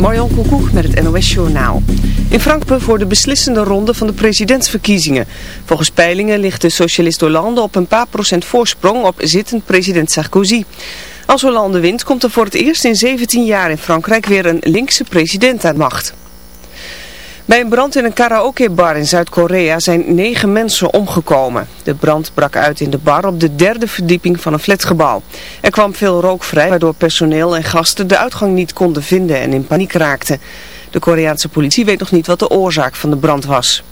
Marjan Koekoek met het NOS Journaal. In Frankfurt voor de beslissende ronde van de presidentsverkiezingen. Volgens peilingen ligt de socialist Hollande op een paar procent voorsprong op zittend president Sarkozy. Als Hollande wint komt er voor het eerst in 17 jaar in Frankrijk weer een linkse president aan macht. Bij een brand in een karaokebar in Zuid-Korea zijn negen mensen omgekomen. De brand brak uit in de bar op de derde verdieping van een flatgebouw. Er kwam veel rook vrij, waardoor personeel en gasten de uitgang niet konden vinden en in paniek raakten. De Koreaanse politie weet nog niet wat de oorzaak van de brand was.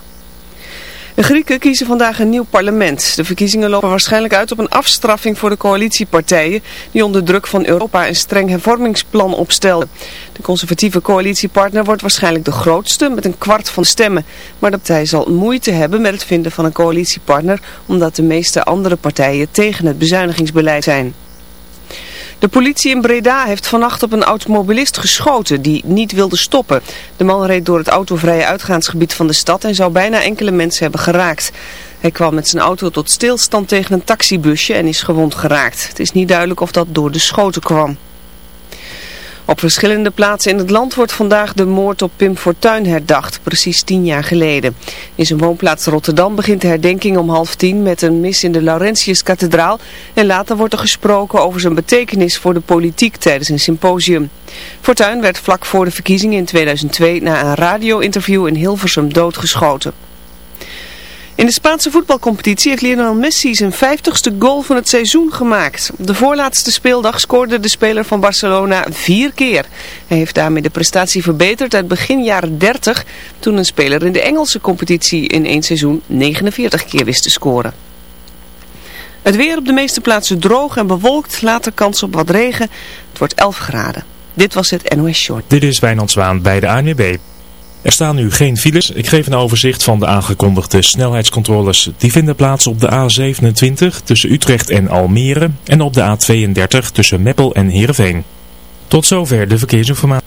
De Grieken kiezen vandaag een nieuw parlement. De verkiezingen lopen waarschijnlijk uit op een afstraffing voor de coalitiepartijen die onder druk van Europa een streng hervormingsplan opstelden. De conservatieve coalitiepartner wordt waarschijnlijk de grootste met een kwart van de stemmen. Maar de partij zal moeite hebben met het vinden van een coalitiepartner omdat de meeste andere partijen tegen het bezuinigingsbeleid zijn. De politie in Breda heeft vannacht op een automobilist geschoten die niet wilde stoppen. De man reed door het autovrije uitgaansgebied van de stad en zou bijna enkele mensen hebben geraakt. Hij kwam met zijn auto tot stilstand tegen een taxibusje en is gewond geraakt. Het is niet duidelijk of dat door de schoten kwam. Op verschillende plaatsen in het land wordt vandaag de moord op Pim Fortuyn herdacht, precies tien jaar geleden. In zijn woonplaats Rotterdam begint de herdenking om half tien met een mis in de Laurentiuskathedraal en later wordt er gesproken over zijn betekenis voor de politiek tijdens een symposium. Fortuyn werd vlak voor de verkiezingen in 2002 na een radio-interview in Hilversum doodgeschoten. In de Spaanse voetbalcompetitie heeft Lionel Messi zijn 50ste goal van het seizoen gemaakt. De voorlaatste speeldag scoorde de speler van Barcelona vier keer. Hij heeft daarmee de prestatie verbeterd uit begin jaren 30, toen een speler in de Engelse competitie in één seizoen 49 keer wist te scoren. Het weer op de meeste plaatsen droog en bewolkt, later kans op wat regen. Het wordt 11 graden. Dit was het NOS Short. Dit is Wijnand Zwaan bij de ANWB. Er staan nu geen files. Ik geef een overzicht van de aangekondigde snelheidscontroles. Die vinden plaats op de A27 tussen Utrecht en Almere en op de A32 tussen Meppel en Heerenveen. Tot zover de verkeersinformatie.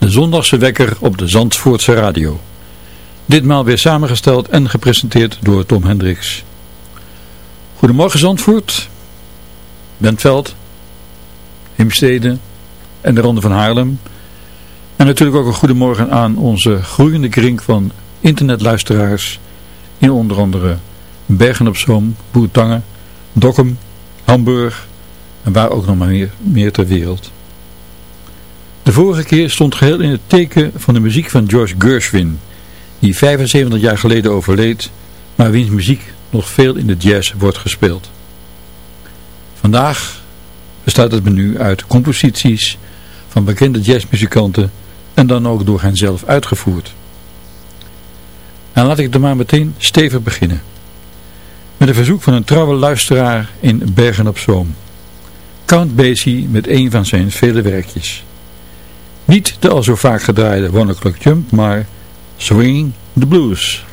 de zondagse wekker op de Zandvoortse radio. Ditmaal weer samengesteld en gepresenteerd door Tom Hendricks. Goedemorgen Zandvoort, Bentveld, Heemstede en de Ronde van Haarlem. En natuurlijk ook een goedemorgen aan onze groeiende kring van internetluisteraars in onder andere Bergen op Zoom, Boertangen, Dokkum, Hamburg en waar ook nog maar meer, meer ter wereld. De vorige keer stond geheel in het teken van de muziek van George Gershwin, die 75 jaar geleden overleed, maar wiens muziek nog veel in de jazz wordt gespeeld. Vandaag bestaat het menu uit composities van bekende jazzmuzikanten en dan ook door hen zelf uitgevoerd. En laat ik er maar meteen stevig beginnen. Met een verzoek van een trouwe luisteraar in Bergen op Zoom. Count Basie met een van zijn vele werkjes. Niet de al zo vaak gedraaide One O'Clock Jump, maar Swing the Blues.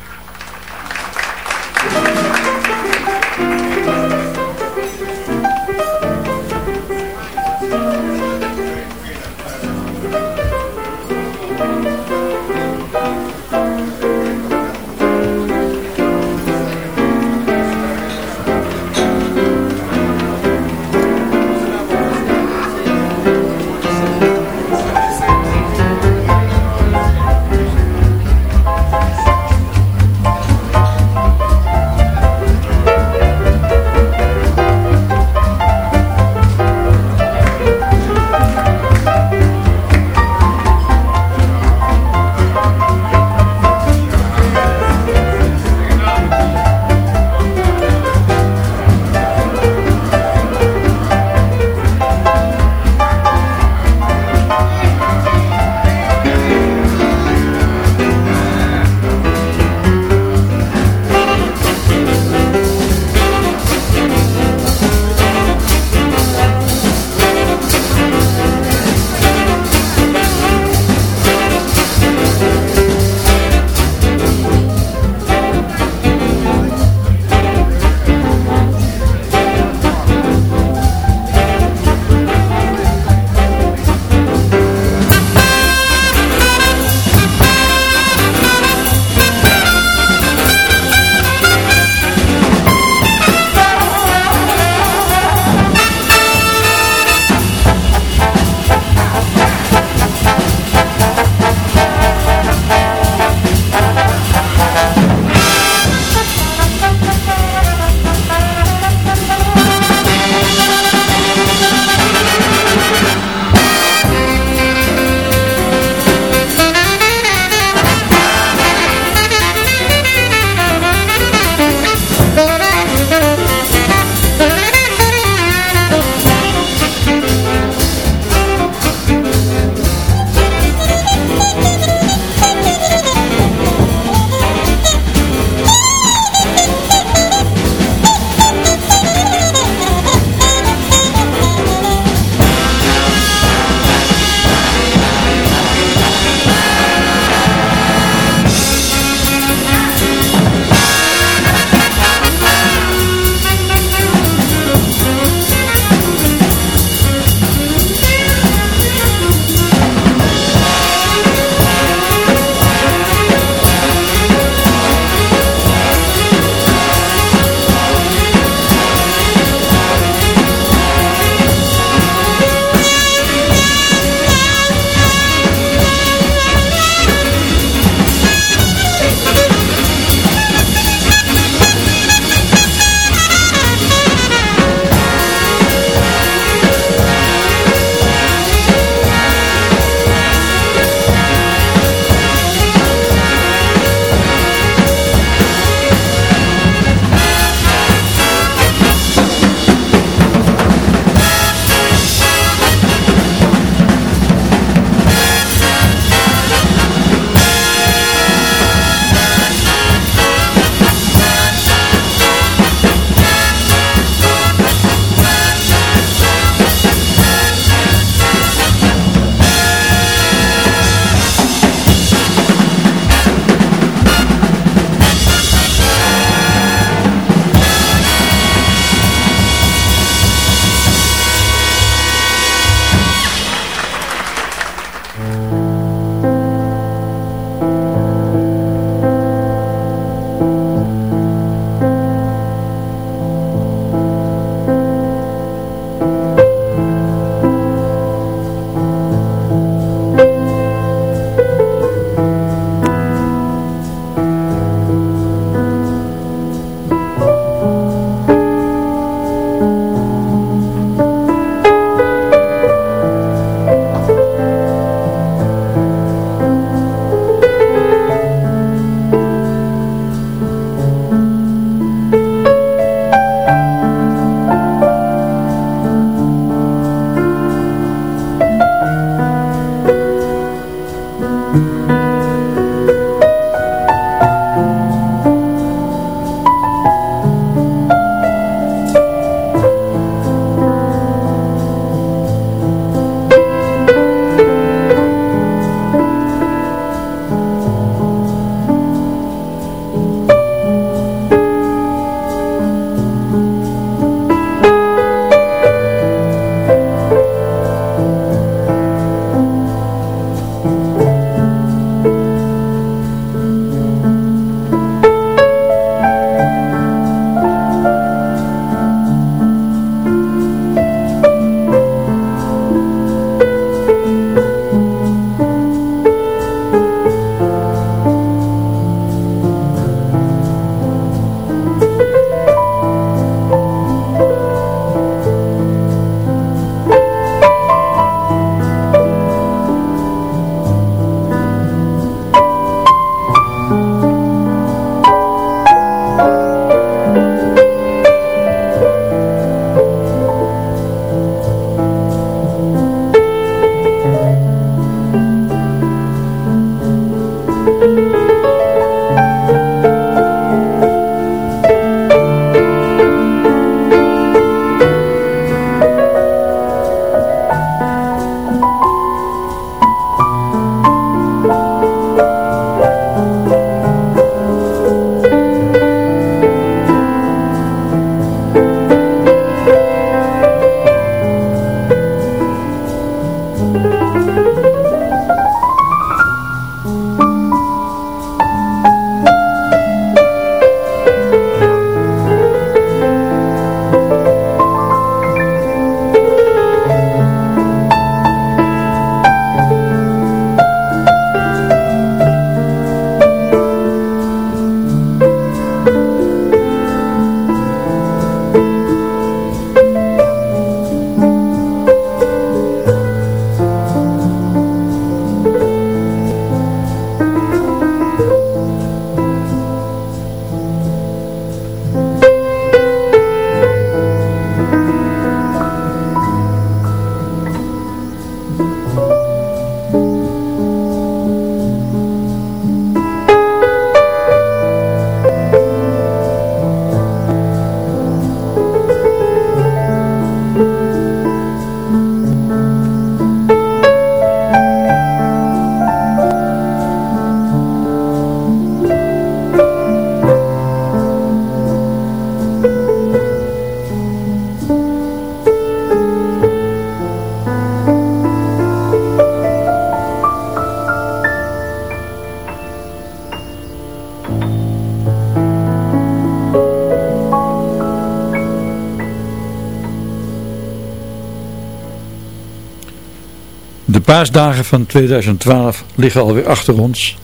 Paasdagen van 2012 liggen alweer achter ons.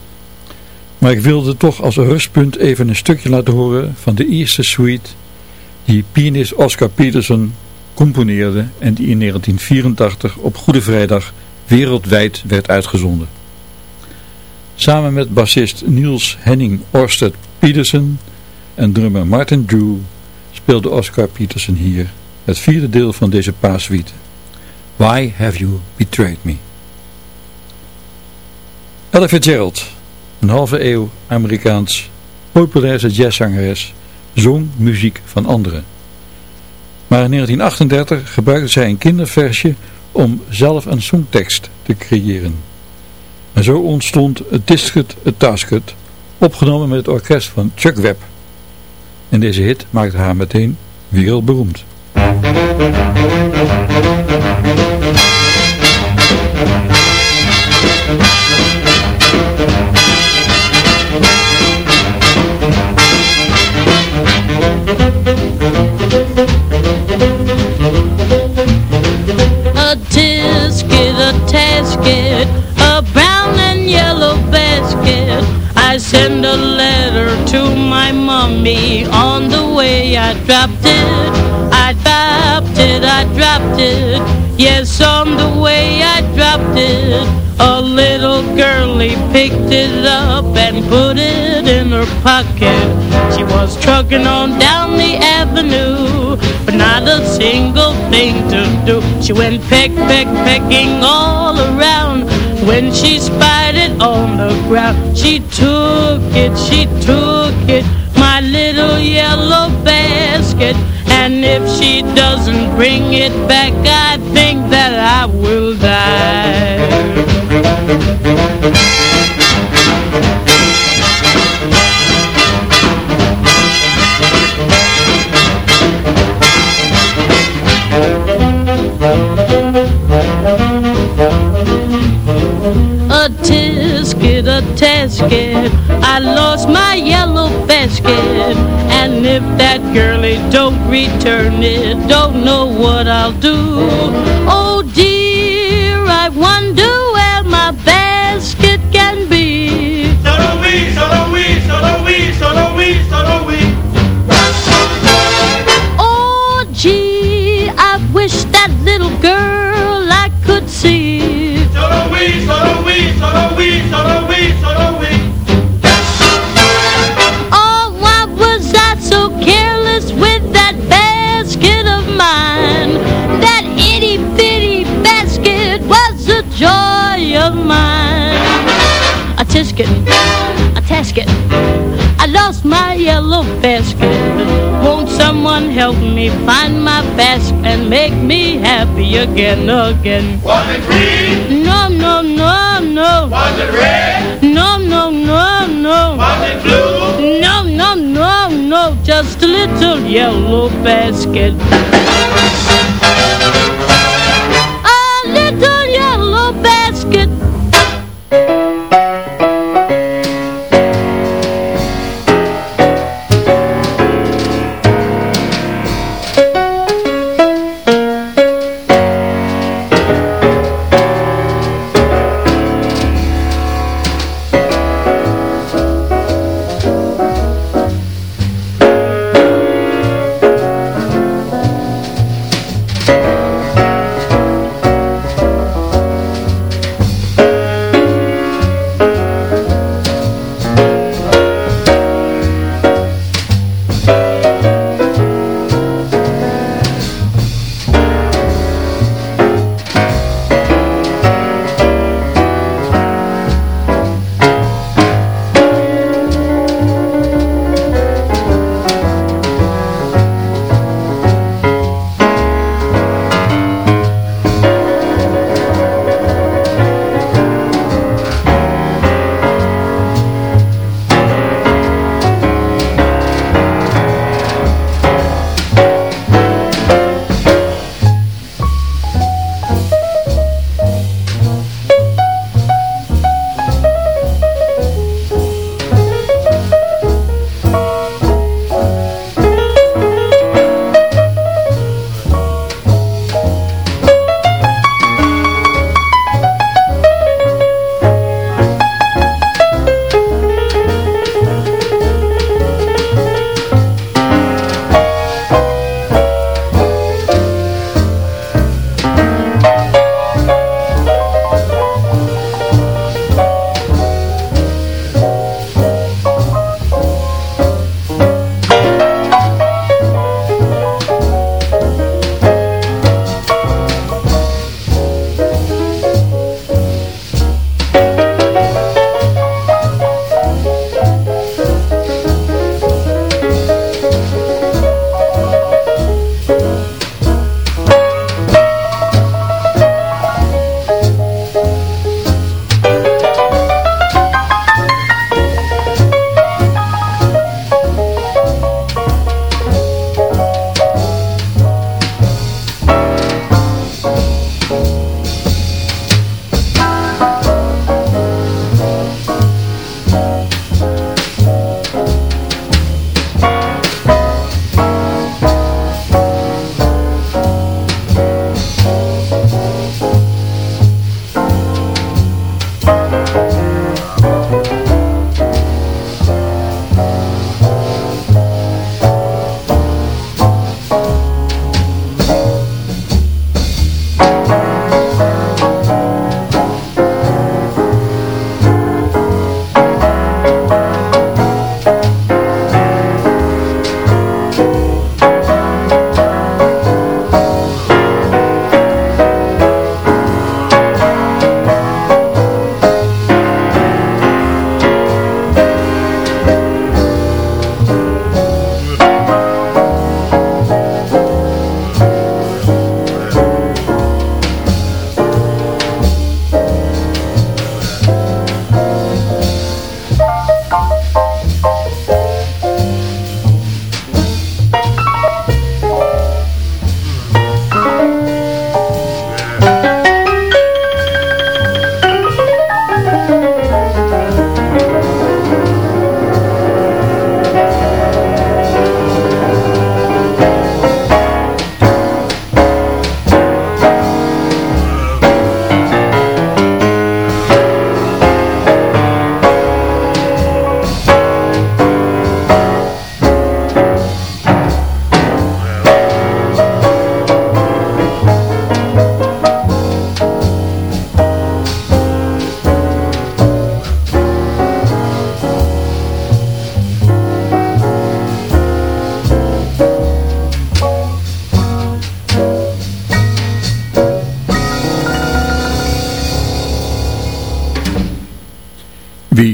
Maar ik wilde toch als rustpunt even een stukje laten horen van de eerste suite die pianist Oscar Peterson componeerde en die in 1984 op Goede Vrijdag wereldwijd werd uitgezonden. Samen met bassist Niels Henning Orsted Peterson en drummer Martin Drew speelde Oscar Peterson hier het vierde deel van deze paassuite. Why Have You Betrayed Me? Ella Fitzgerald, een halve eeuw Amerikaans populaire jazzzangeres, zong muziek van anderen. Maar in 1938 gebruikte zij een kinderversje om zelf een songtekst te creëren. En zo ontstond het Discut het Tasket, opgenomen met het orkest van Chuck Webb. En deze hit maakte haar meteen wereldberoemd. MUZIEK I send a letter to my mommy. On the way I dropped it. I dropped it, I dropped it. Yes, on the way I dropped it. A little girlie picked it up And put it in her pocket. She was trucking on down the avenue But not a single thing to do. She went peck, peck, pecking all around when she spied it on the ground She took it, she took it My little yellow basket. And if she doesn't bring it back I think that I will die. a a tasket. I lost my yellow basket. And if that girlie don't return it, don't know what I'll do. Oh dear, I wonder where my basket can be. Solo we, solo we, solo we, solo we, solo we. Oh gee, I wish that little girl Oh, why was I so careless with that basket of mine? That itty bitty basket was the joy of mine. A tisket, a tasket. I lost my yellow basket. Someone help me find my basket and make me happy again, again? Was it green? No, no, no, no. Was it red? No, no, no, no. Was it blue? No, no, no, no, just a little yellow basket.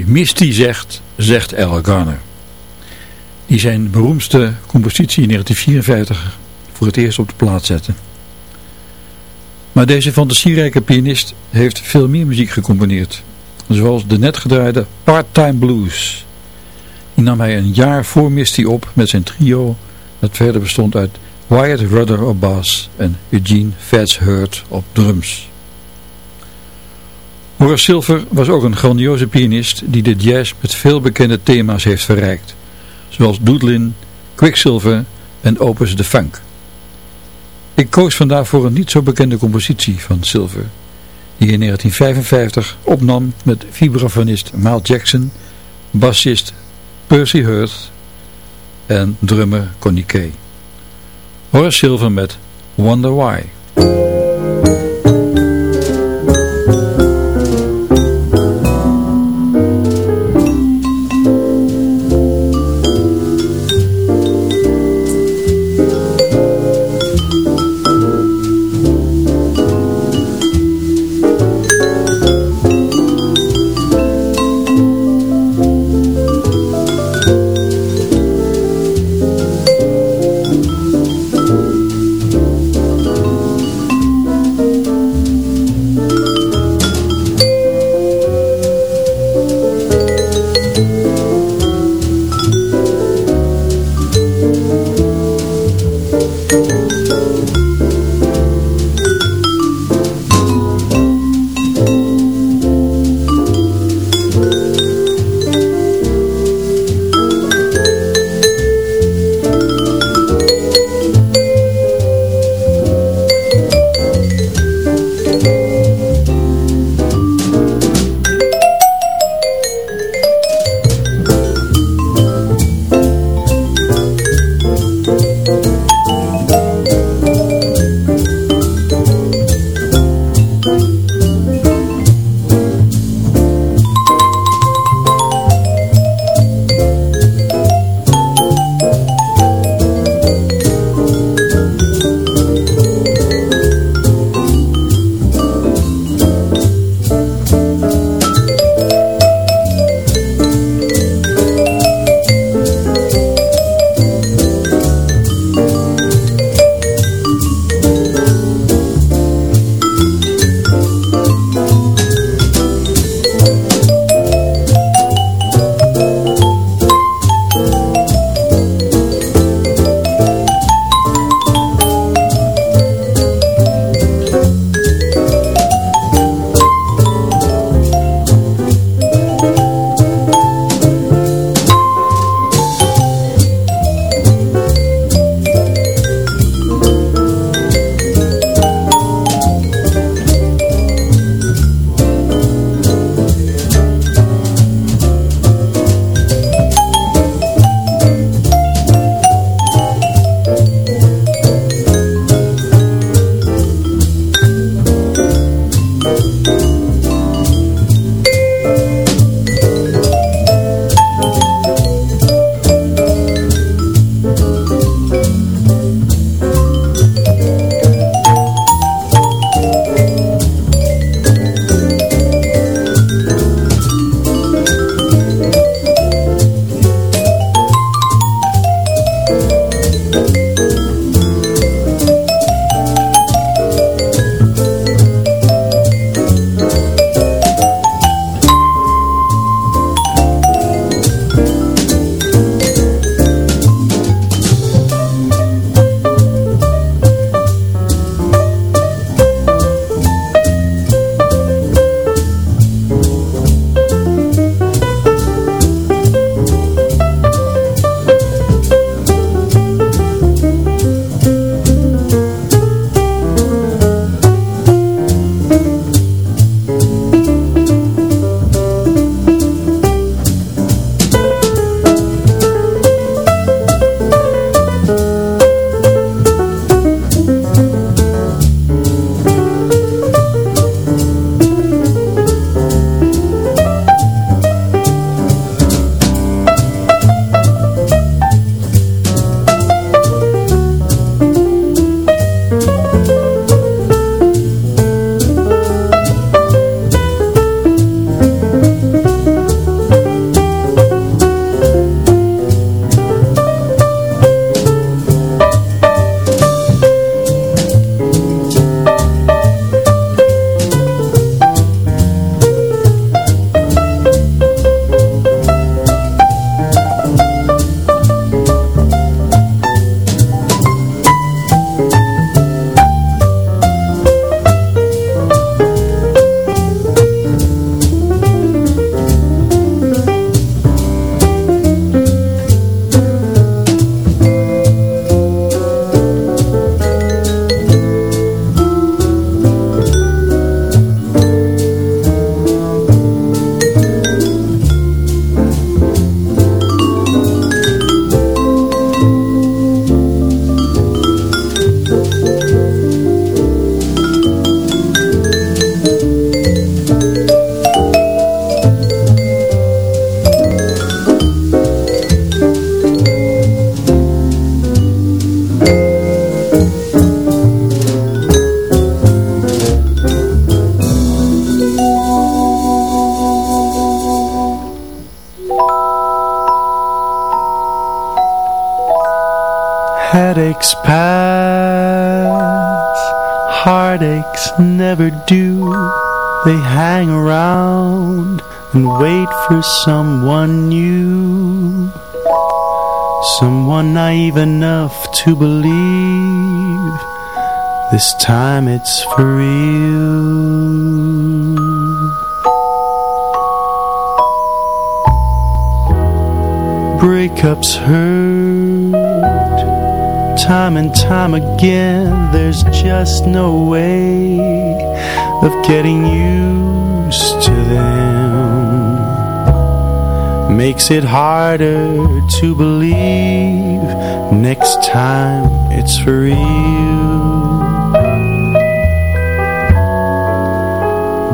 Misty zegt, zegt Al Garner. Die zijn beroemdste compositie in 1954 voor het eerst op de plaat zette. Maar deze fantasierijke pianist heeft veel meer muziek gecomponeerd. Zoals de net gedraaide Part-Time Blues. Die nam hij een jaar voor Misty op met zijn trio dat verder bestond uit Wyatt Rudder op bas en Eugene Fats Hurt op drums. Horace Silver was ook een grandioze pianist die de jazz met veel bekende thema's heeft verrijkt, zoals Doodlin, Quicksilver en Opus de Funk. Ik koos vandaag voor een niet zo bekende compositie van Silver, die in 1955 opnam met vibrafonist Miles Jackson, bassist Percy Hurt en drummer Connie Kay. Horace Silver met Wonder Why. For someone new. Someone naive enough to believe this time it's for real. Breakups hurt time and time again. There's just no way of getting used to them. Makes it harder to believe next time it's for real.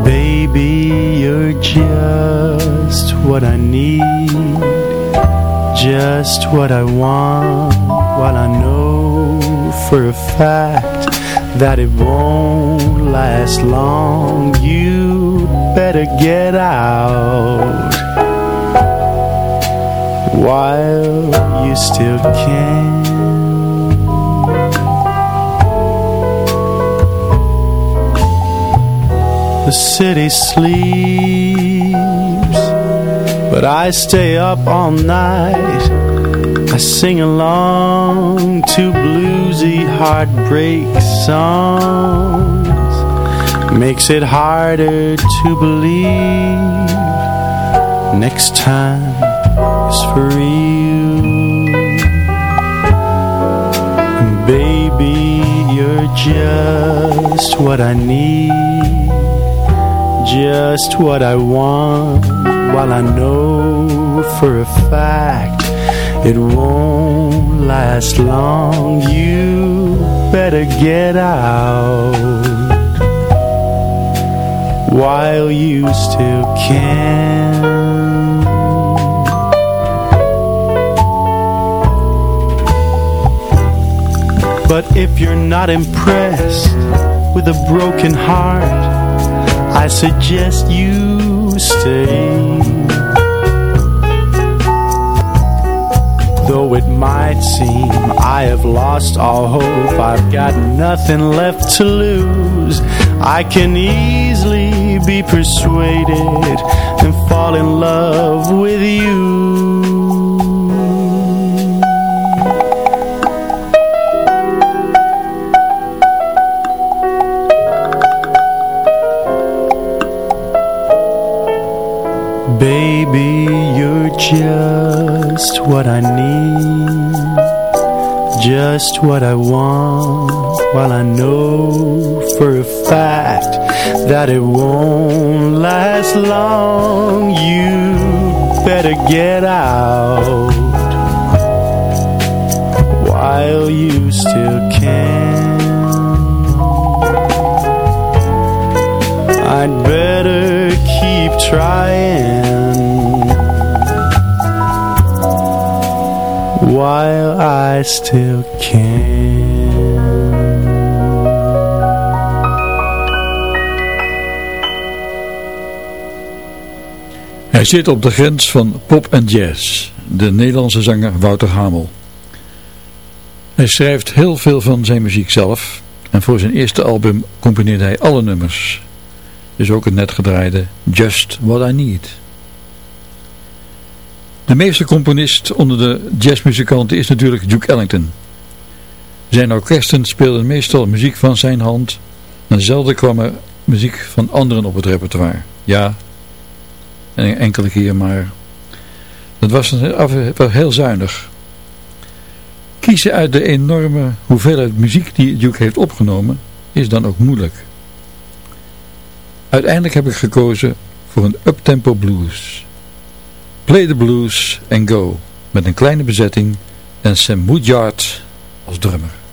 Baby, you're just what I need. Just what I want. While I know for a fact That it won't last long You better get out While you still can. The city sleeps but I stay up all night. I sing along to bluesy heartbreak songs. Makes it harder to believe Next time for real Baby, you're just what I need Just what I want. While I know for a fact it won't last long You better get out. While you still can But if you're not impressed with a broken heart I suggest you stay. Though it might seem I have lost all hope I've got nothing left to lose. I can easily be persuaded And fall in love with you just what I need Just what I want While I know for a fact That it won't last long. You better get out While you still can. I'd better keep trying while I still can. Hij zit op de grens van pop en jazz, de Nederlandse zanger Wouter Hamel. Hij schrijft heel veel van zijn muziek zelf en voor zijn eerste album componeerde hij alle nummers. Dus ook het net gedraaide Just What I Need. De meeste componist onder de jazzmuzikanten is natuurlijk Duke Ellington. Zijn orkesten speelden meestal muziek van zijn hand en zelden kwam er muziek van anderen op het repertoire. Ja, en enkele keer, maar dat was heel zuinig. Kiezen uit de enorme hoeveelheid muziek die Duke heeft opgenomen is dan ook moeilijk. Uiteindelijk heb ik gekozen voor een uptempo blues. Play the Blues and Go met een kleine bezetting en Sam Woodyard als drummer.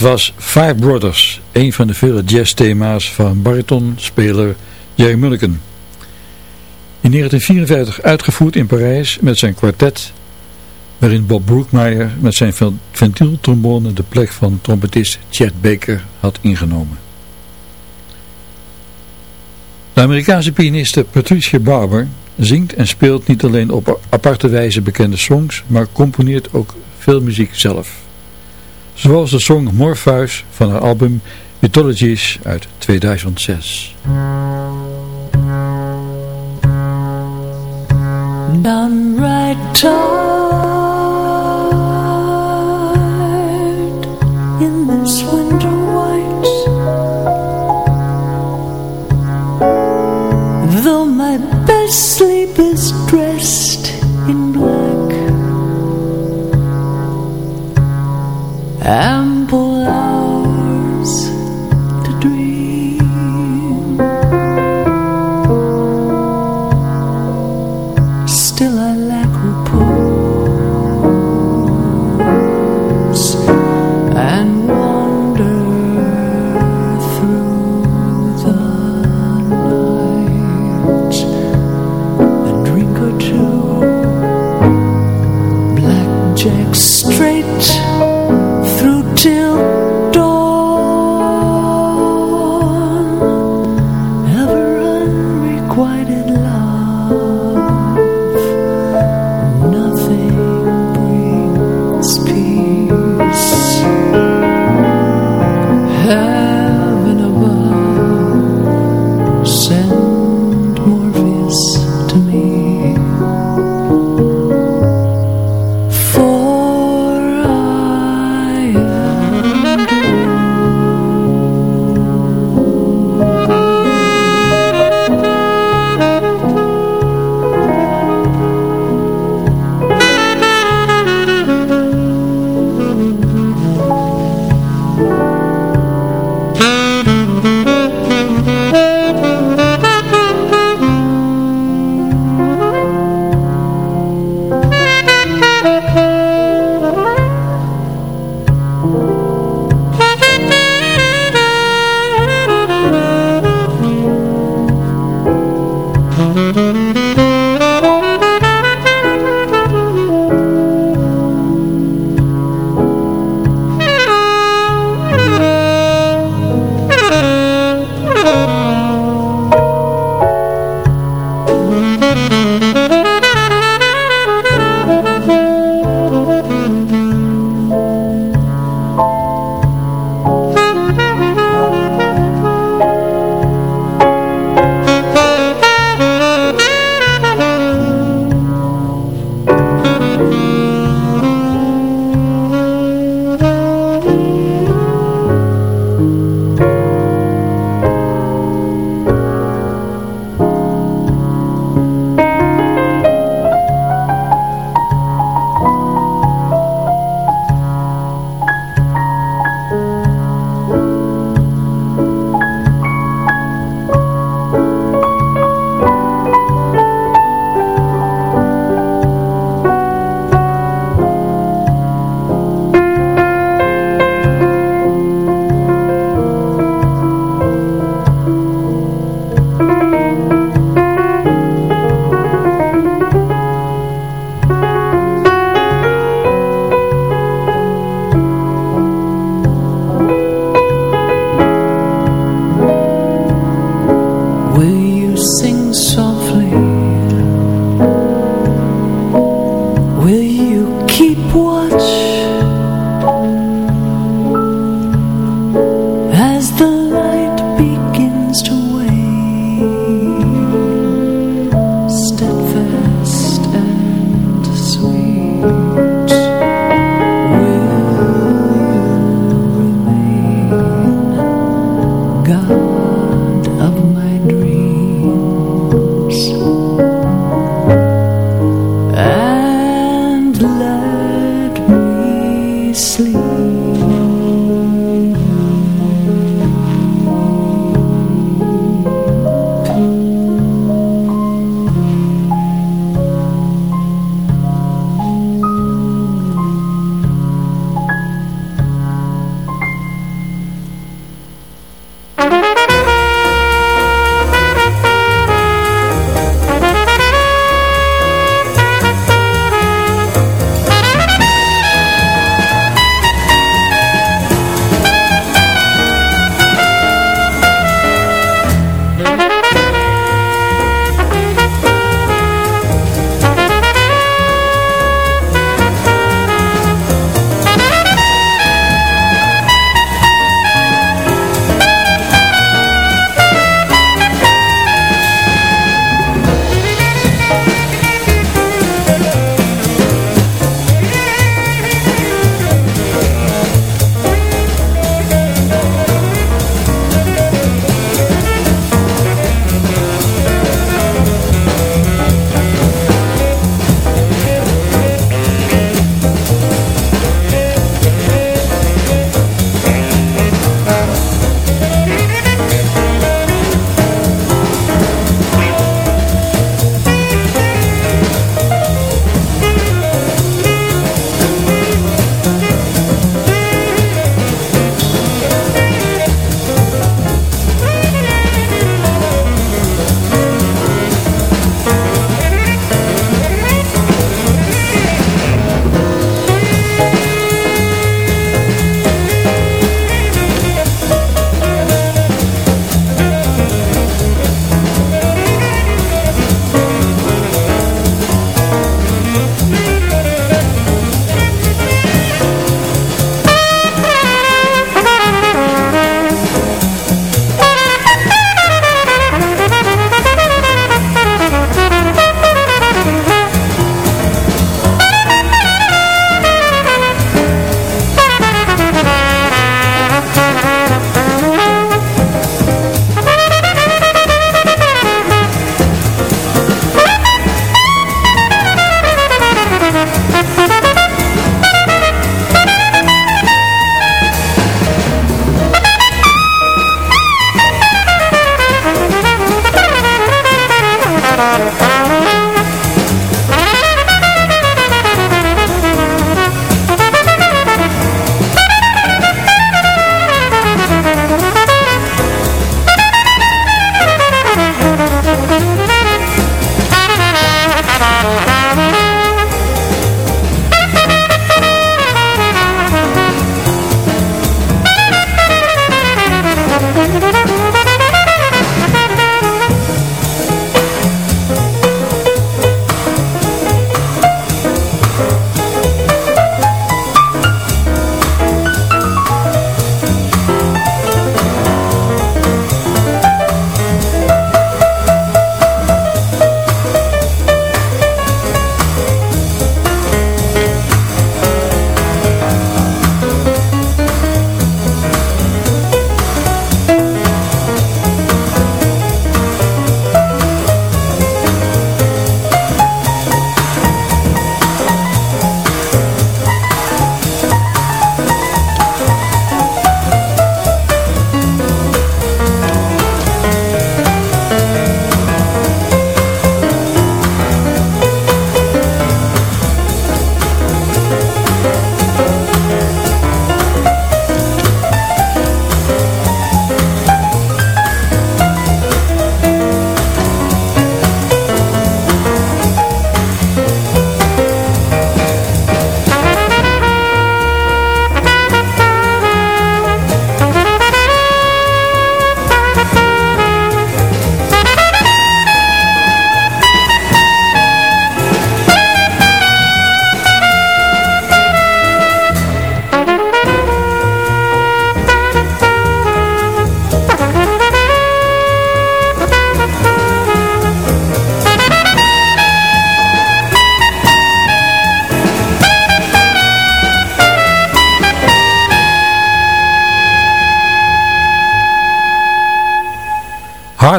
Dat was Five Brothers, een van de vele jazzthema's van baritonspeler Jerry Mulliken. In 1954 uitgevoerd in Parijs met zijn kwartet, waarin Bob Brookmeyer met zijn ventieltrombone de plek van trompetist Chet Baker had ingenomen. De Amerikaanse pianiste Patricia Barber zingt en speelt niet alleen op aparte wijze bekende songs, maar componeert ook veel muziek zelf zoals de song Morpheus van haar album Mythologies uit 2006. Right.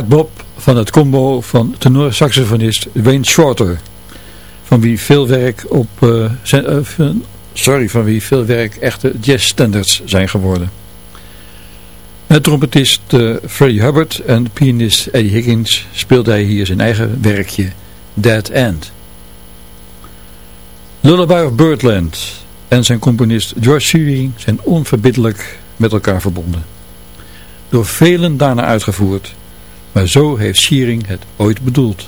Hardbop van het combo van tenor-saxofonist Wayne Shorter, van wie veel werk op zijn, uh, sorry, van wie veel werk echte jazzstandards zijn geworden. Met trompetist uh, Freddie Hubbard en pianist Eddie Higgins speelde hij hier zijn eigen werkje Dead End. Lullaby of Birdland en zijn componist George Shearing zijn onverbiddelijk met elkaar verbonden. Door velen daarna uitgevoerd, maar zo heeft Shearing het ooit bedoeld.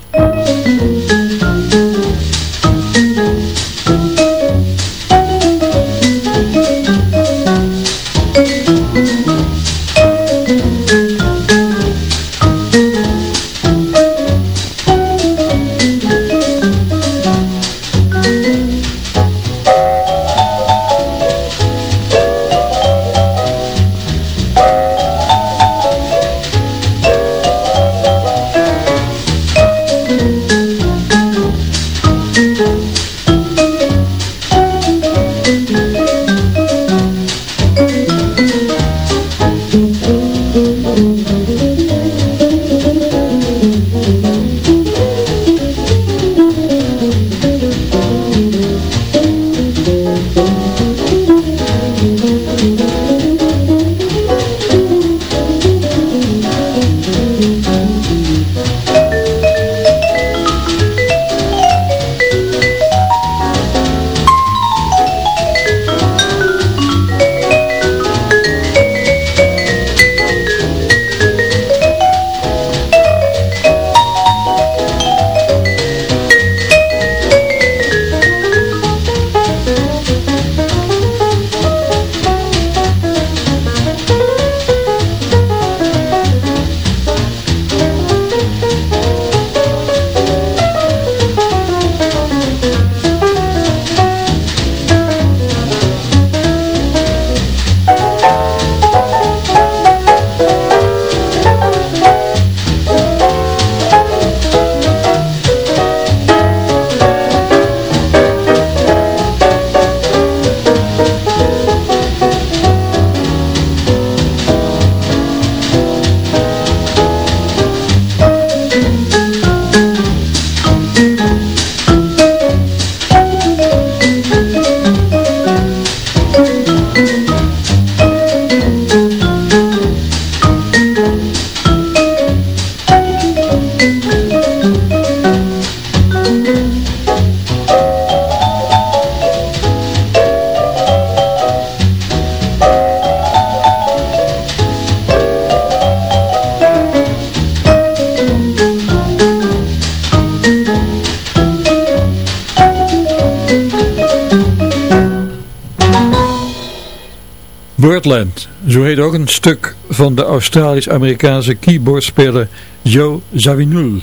Zo heet ook een stuk van de Australisch-Amerikaanse keyboardspeler Joe Zawinul,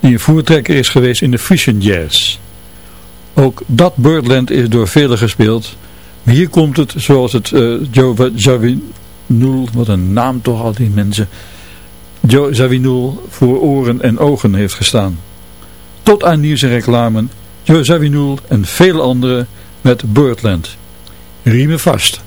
die een voertrekker is geweest in de fusion jazz. Ook dat Birdland is door velen gespeeld, maar hier komt het zoals het uh, Joe Zawinul, wat een naam toch al die mensen, Joe Zawinul voor oren en ogen heeft gestaan. Tot aan nieuws en reclame, Joe Zawinul en vele anderen met Birdland. Riemen vast.